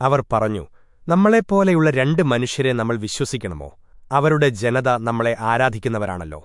അവർ പറഞ്ഞു നമ്മളെപ്പോലെയുള്ള രണ്ട് മനുഷ്യരെ നമ്മൾ വിശ്വസിക്കണമോ? അവരുടെ ജനത നമ്മളെ ആരാധിക്കുന്നവരാണല്ലോ.